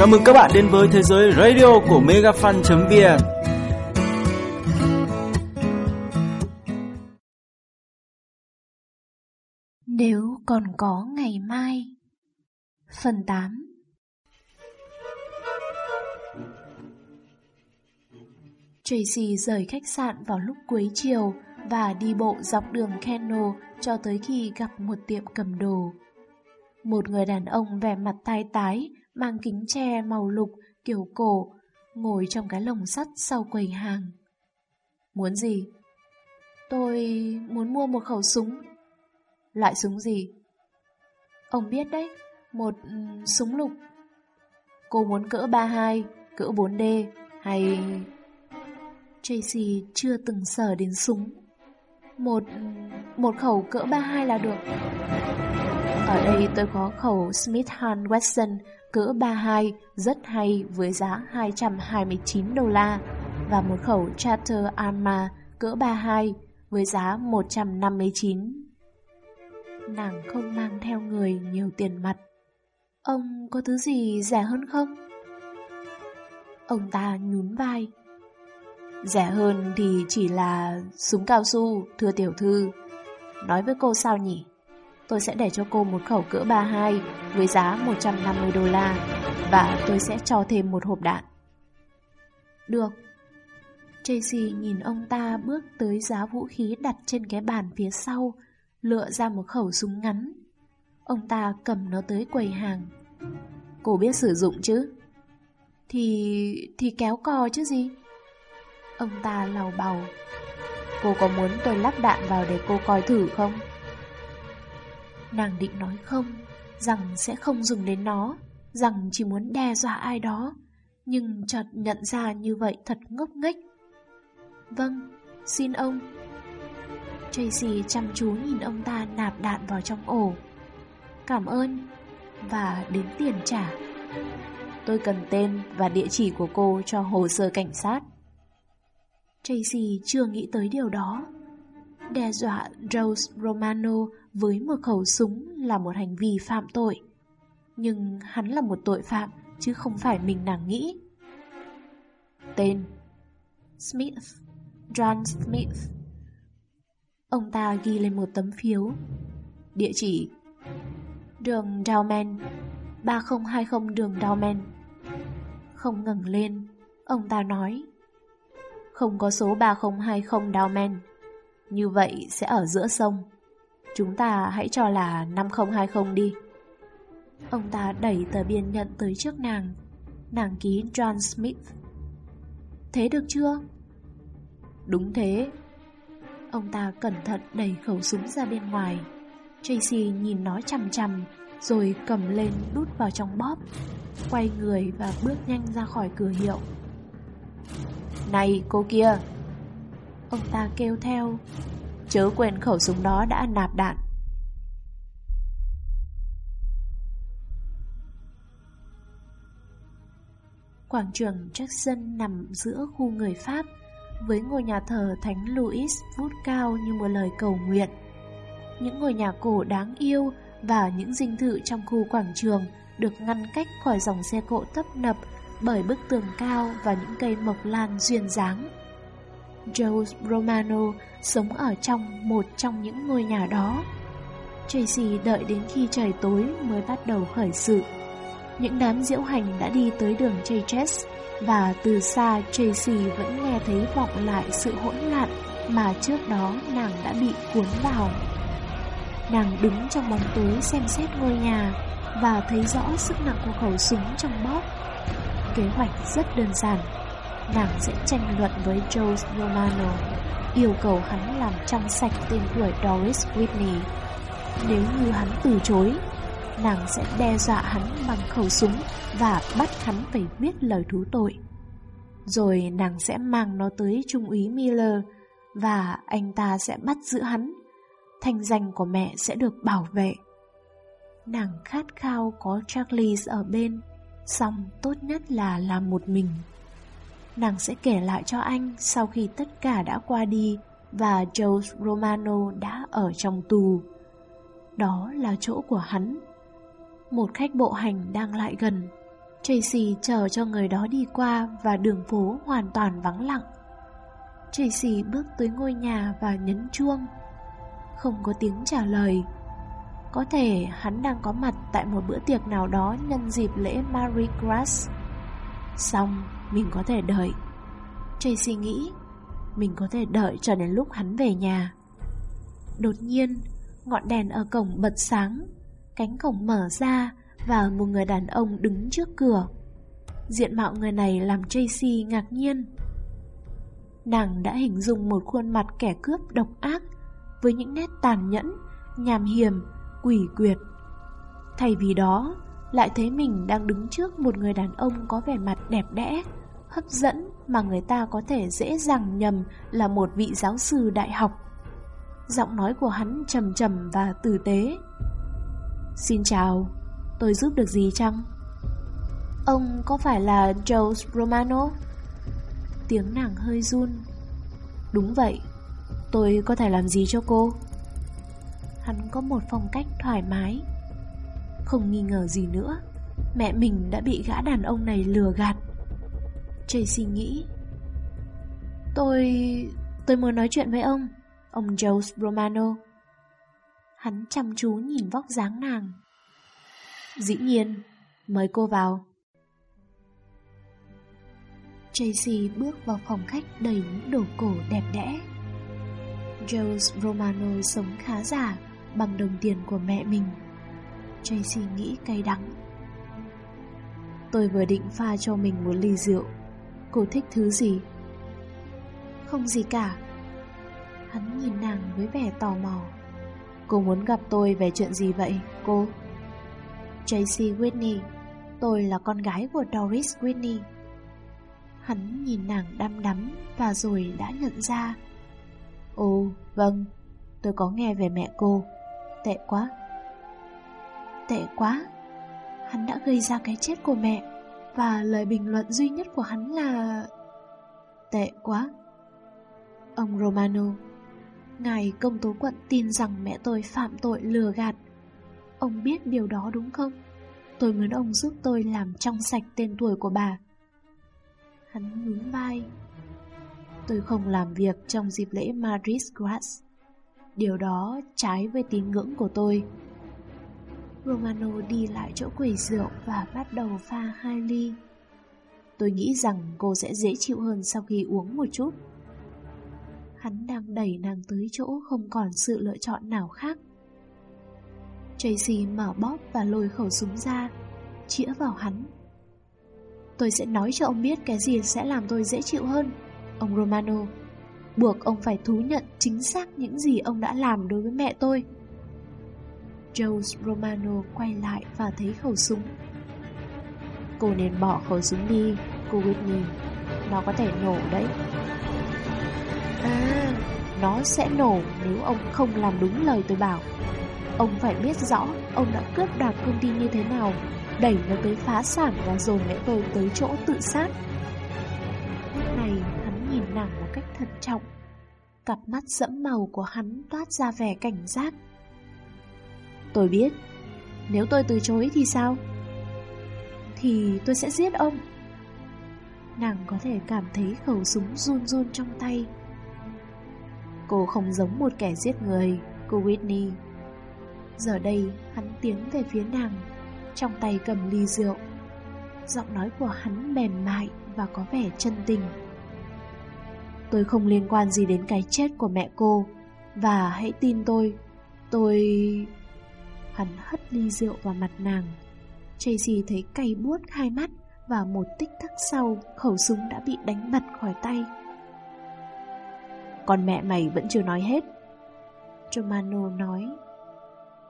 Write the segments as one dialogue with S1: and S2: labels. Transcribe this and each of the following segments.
S1: Chào mừng các bạn đến với thế giới radio của megafan.vn
S2: Nếu còn có ngày mai. Phần 8 Tracy rời khách sạn vào lúc cuối chiều và đi bộ dọc đường Kennel cho tới khi gặp một tiệm cầm đồ. Một người đàn ông vẻ mặt tai tái, mang kính che màu lục, kiểu cổ, ngồi trong cái lồng sắt sau quầy hàng. Muốn gì? Tôi muốn mua một khẩu súng. Loại súng gì? Ông biết đấy, một súng lục. Cô muốn cỡ 32, cỡ 4D hay... Tracy chưa từng sờ đến súng. Một một khẩu cỡ 32 là được. Ở đây tôi có khẩu Smith Wesson cỡ 32 rất hay với giá 229 đô la và một khẩu Charter Arma cỡ 32 với giá 159. Nàng không mang theo người nhiều tiền mặt. Ông có thứ gì rẻ hơn không? Ông ta nhún vai. Rẻ hơn thì chỉ là súng cao su, thưa tiểu thư. Nói với cô sao nhỉ? Tôi sẽ để cho cô một khẩu cỡ 32 với giá 150 đô la và tôi sẽ cho thêm một hộp đạn. Được. Tracy nhìn ông ta bước tới giá vũ khí đặt trên cái bàn phía sau, lựa ra một khẩu súng ngắn. Ông ta cầm nó tới quầy hàng. Cô biết sử dụng chứ? Thì... thì kéo cò chứ gì? Ông ta lào bào Cô có muốn tôi lắp đạn vào để cô coi thử không? Nàng định nói không Rằng sẽ không dùng đến nó Rằng chỉ muốn đe dọa ai đó Nhưng chợt nhận ra như vậy thật ngốc nghếch. Vâng, xin ông. Tracy chăm chú nhìn ông ta nạp đạn vào trong ổ. Cảm ơn Và đến tiền trả. Tôi cần tên và địa chỉ của cô cho hồ sơ cảnh sát. Tracy chưa nghĩ tới điều đó. Đe dọa Rose Romano với một khẩu súng là một hành vi phạm tội. Nhưng hắn là một tội phạm, chứ không phải mình nàng nghĩ. Tên Smith, John Smith Ông ta ghi lên một tấm phiếu Địa chỉ Đường Dowman 3020 đường Dowman Không ngẩng lên, Ông ta nói không có số 3020 Dowman. Như vậy sẽ ở giữa sông. Chúng ta hãy cho là 5020 đi. Ông ta đẩy tờ biên nhận tới trước nàng. Nàng ký John Smith. Thế được chưa? Đúng thế. Ông ta cẩn thận đẩy khẩu súng ra bên ngoài. Tracy nhìn nó chằm chằm, rồi cầm lên đút vào trong bóp, quay người và bước nhanh ra khỏi cửa hiệu. Này cô kia Ông ta kêu theo Chớ quên khẩu súng đó đã nạp đạn Quảng trường Jackson nằm giữa khu người Pháp, với ngôi nhà thờ Thánh Louis vút cao như một lời cầu nguyện. Những ngôi nhà cổ đáng yêu và những dinh thự trong khu quảng trường được ngăn cách khỏi dòng xe cộ tấp nập bởi bức tường cao và những cây mộc lan duyên dáng. Joe Romano sống ở trong một trong những ngôi nhà đó. Tracy đợi đến khi trời tối mới bắt đầu khởi sự. Những đám diễu hành đã đi tới đường Chaychess và từ xa Tracy vẫn nghe thấy vọng lại sự hỗn loạn mà trước đó nàng đã bị cuốn vào. Nàng đứng trong bóng tối xem xét ngôi nhà và thấy rõ sức nặng của khẩu súng trong bóp Kế hoạch rất đơn giản Nàng sẽ tranh luận với Joe Romano, Yêu cầu hắn làm trong sạch tên tuổi Doris Whitney. Nếu như hắn từ chối, Nàng sẽ đe dọa hắn bằng khẩu súng Và bắt hắn phải viết lời thú tội. Rồi nàng sẽ mang nó tới Trung úy Miller Và anh ta sẽ bắt giữ hắn. Thanh danh của mẹ sẽ được bảo vệ. Nàng khát khao có Charlie ở bên Xong tốt nhất là làm một mình. Nàng sẽ kể lại cho anh sau khi tất cả đã qua đi Và Joe Romano đã ở trong tù Đó là chỗ của hắn Một khách bộ hành đang lại gần Tracy chờ cho người đó đi qua và đường phố hoàn toàn vắng lặng. Tracy bước tới ngôi nhà và nhấn chuông. Không có tiếng trả lời. Có thể hắn đang có mặt tại một bữa tiệc nào đó nhân dịp lễ Marie Gras. Xong, mình có thể đợi. Tracy nghĩ, mình có thể đợi cho đến lúc hắn về nhà. Đột nhiên, ngọn đèn ở cổng bật sáng, cánh cổng mở ra và một người đàn ông đứng trước cửa. Diện mạo người này làm Tracy ngạc nhiên. Nàng đã hình dung một khuôn mặt kẻ cướp độc ác với những nét tàn nhẫn, nhàm hiểm, quỷ quyệt. Thay vì đó, lại thấy mình đang đứng trước một người đàn ông có vẻ mặt đẹp đẽ, hấp dẫn mà người ta có thể dễ dàng nhầm là một vị giáo sư đại học. Giọng nói của hắn trầm trầm và tử tế. Xin chào, tôi giúp được gì chăng? Ông có phải là Joe Romano? Tiếng nàng hơi run. Đúng vậy, tôi có thể làm gì cho cô? Hắn có một phong cách thoải mái. Không nghi ngờ gì nữa, mẹ mình đã bị gã đàn ông này lừa gạt. Tracy nghĩ. Tôi... tôi muốn nói chuyện với ông Ông Joe Romano. Hắn chăm chú nhìn vóc dáng nàng. Dĩ nhiên Mời cô vào. Tracy bước vào phòng khách đầy những đồ cổ đẹp đẽ. Joe Romano sống khá giả bằng đồng tiền của mẹ mình. Tracy nghĩ cay đắng. Tôi vừa định pha cho mình một ly rượu. Cô thích thứ gì? Không gì cả. Hắn nhìn nàng với vẻ tò mò. Cô muốn gặp tôi về chuyện gì vậy, cô? Tracy Whitney. Tôi là con gái của Doris Whitney. Hắn nhìn nàng đăm đắm Và rồi đã nhận ra. Ồ, vâng. Tôi có nghe về mẹ cô. Tệ quá. Tệ quá. Hắn đã gây ra cái chết của mẹ, và lời bình luận duy nhất của hắn là Tệ quá. Ông Romano, Ngài công tố quận tin rằng mẹ tôi phạm tội lừa gạt. Ông biết điều đó đúng không? Tôi muốn ông giúp tôi làm trong sạch tên tuổi của bà. Hắn nhún vai. Tôi không làm việc trong dịp lễ Madrid Gras Điều đó trái với tín ngưỡng của tôi. Romano đi lại chỗ quầy rượu và bắt đầu pha hai ly. Tôi nghĩ rằng cô sẽ dễ chịu hơn sau khi uống một chút. Hắn đang đẩy nàng tới chỗ không còn sự lựa chọn nào khác. Tracy mở bóp và lôi khẩu súng ra, chĩa vào hắn. Tôi sẽ nói cho ông biết cái gì sẽ làm tôi dễ chịu hơn, ông Romano. Buộc ông phải thú nhận chính xác những gì ông đã làm đối với mẹ tôi. Joe Romano quay lại và thấy khẩu súng. Cô nên bỏ khẩu súng đi, cô Whitney. Nó có thể nổ đấy. À, nó sẽ nổ nếu ông không làm đúng lời tôi bảo. Ông phải biết rõ ông đã cướp đoạt công ty như thế nào, đẩy nó tới phá sản và dồn mẹ tôi tới chỗ tự sát. Lúc này hắn nhìn nàng một cách thận trọng. Cặp mắt sẫm màu của hắn toát ra vẻ cảnh giác. Tôi biết. Nếu tôi từ chối thì sao? Thì tôi sẽ giết ông. Nàng có thể cảm thấy khẩu súng run run trong tay. Cô không giống một kẻ giết người, Cô Whitney. Giờ đây, hắn tiến về phía nàng, Trong tay cầm ly rượu. Giọng nói của hắn mềm mại Và có vẻ chân tình. Tôi không liên quan gì đến cái chết của mẹ cô, Và hãy tin tôi. Tôi... Hắn hất ly rượu vào mặt nàng. Tracy thấy cay buốt hai mắt Và một tích tắc sau, Khẩu súng đã bị đánh bật khỏi tay. Còn mẹ mày vẫn chưa nói hết, Romano nói.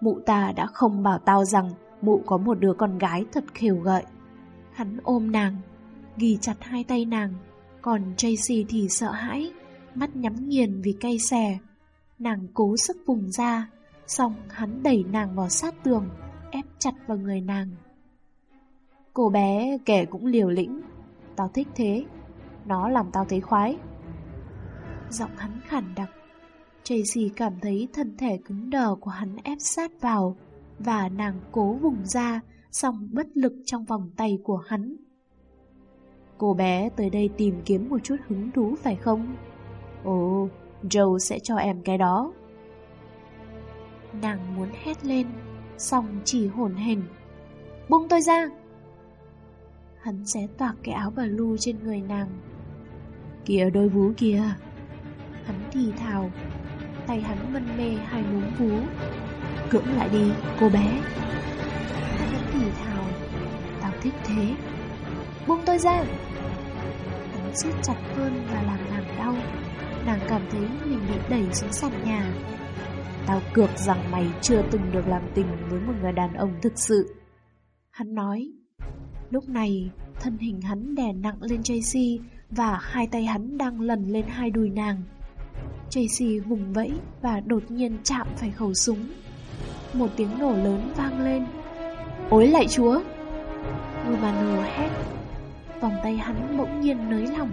S2: Mụ ta đã không bảo tao rằng Mụ có một đứa con gái thật khều gợi. Hắn ôm nàng, Ghi chặt hai tay nàng. Còn Tracy thì sợ hãi, Mắt nhắm nghiền vì cay xè. Nàng cố sức vùng ra Xong hắn đẩy nàng vào sát tường Ép chặt vào người nàng Cô bé kẻ cũng liều lĩnh Tao thích thế Nó làm tao thấy khoái Giọng hắn khản đặc Tracy cảm thấy thân thể cứng đờ của hắn ép sát vào Và nàng cố vùng ra song bất lực trong vòng tay của hắn. Cô bé tới đây tìm kiếm một chút hứng thú phải không? Ồ, Joe sẽ cho em cái đó. Nàng muốn hét lên, song chỉ hồn hển. Buông tôi ra! Hắn xé toạc cái áo blue trên người nàng. Kìa đôi vú kìa! Hắn thì thào, tay hắn mân mê hai núm vú. Cưỡng lại đi, cô bé! Hắn thì thào, tao thích thế. Buông tôi ra! Hắn siết chặt hơn và làm nàng đau. Nàng cảm thấy mình bị đẩy xuống sàn nhà. Tao cược rằng mày chưa từng được làm tình với một người đàn ông thực sự. Hắn nói. Lúc này, thân hình hắn đè nặng lên Tracy và hai tay hắn đang lần lên hai đùi nàng. Tracy vùng vẫy và đột nhiên chạm phải khẩu súng. Một tiếng nổ lớn vang lên. Ôi lại chúa! Romano hét. Vòng tay hắn bỗng nhiên nới lỏng.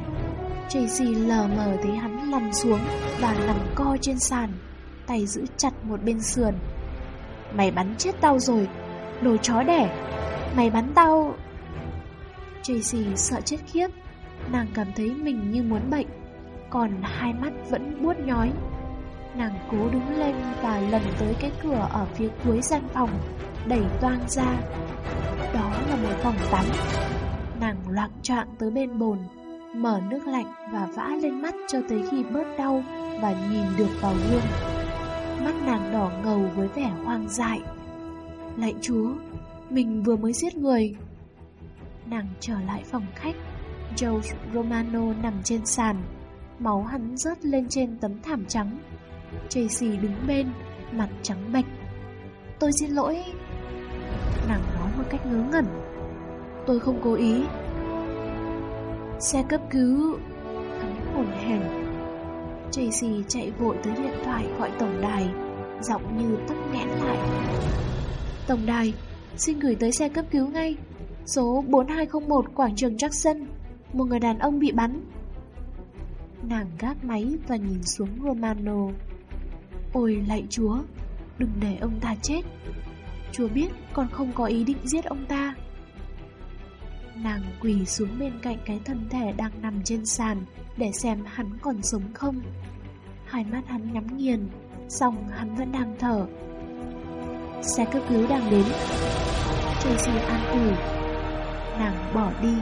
S2: Tracy lờ mờ thấy hắn lăn xuống và nằm co trên sàn tay giữ chặt một bên sườn. Mày bắn chết tao rồi, đồ chó đẻ. Mày bắn tao... Tracy sợ chết khiếp, nàng cảm thấy mình như muốn bệnh, còn hai mắt vẫn buốt nhói. Nàng cố đứng lên và lần tới cái cửa ở phía cuối gian phòng, đẩy toang ra. Đó là một phòng tắm. Nàng loạn trạng tới bên bồn, mở nước lạnh và vã lên mắt cho tới khi bớt đau và nhìn được vào gương. Mắt nàng đỏ ngầu với vẻ hoang dại. Lạy chúa, Mình vừa mới giết người. Nàng trở lại phòng khách, George Romano nằm trên sàn, Máu hắn rớt lên trên tấm thảm trắng. Tracy đứng bên, Mặt trắng bệch. Tôi xin lỗi. Nàng nói một cách ngớ ngẩn. Tôi không cố ý. Xe cấp cứu. Hắn hồn hèn Tracy chạy vội tới điện thoại gọi tổng đài, giọng như tắc nghẽn lại. Tổng đài, xin gửi tới xe cấp cứu ngay. Số 4201 quảng trường Jackson, một người đàn ông bị bắn. Nàng gác máy và nhìn xuống Romano. Ôi lạy chúa, đừng để ông ta chết. Chúa biết con không có ý định giết ông ta. Nàng quỳ xuống bên cạnh cái thân thể đang nằm trên sàn để xem hắn còn sống không. Hai mắt hắn nhắm nghiền, xong hắn vẫn đang thở. Xe cấp cứu đang đến. Tracy an ủi. Nàng bỏ đi.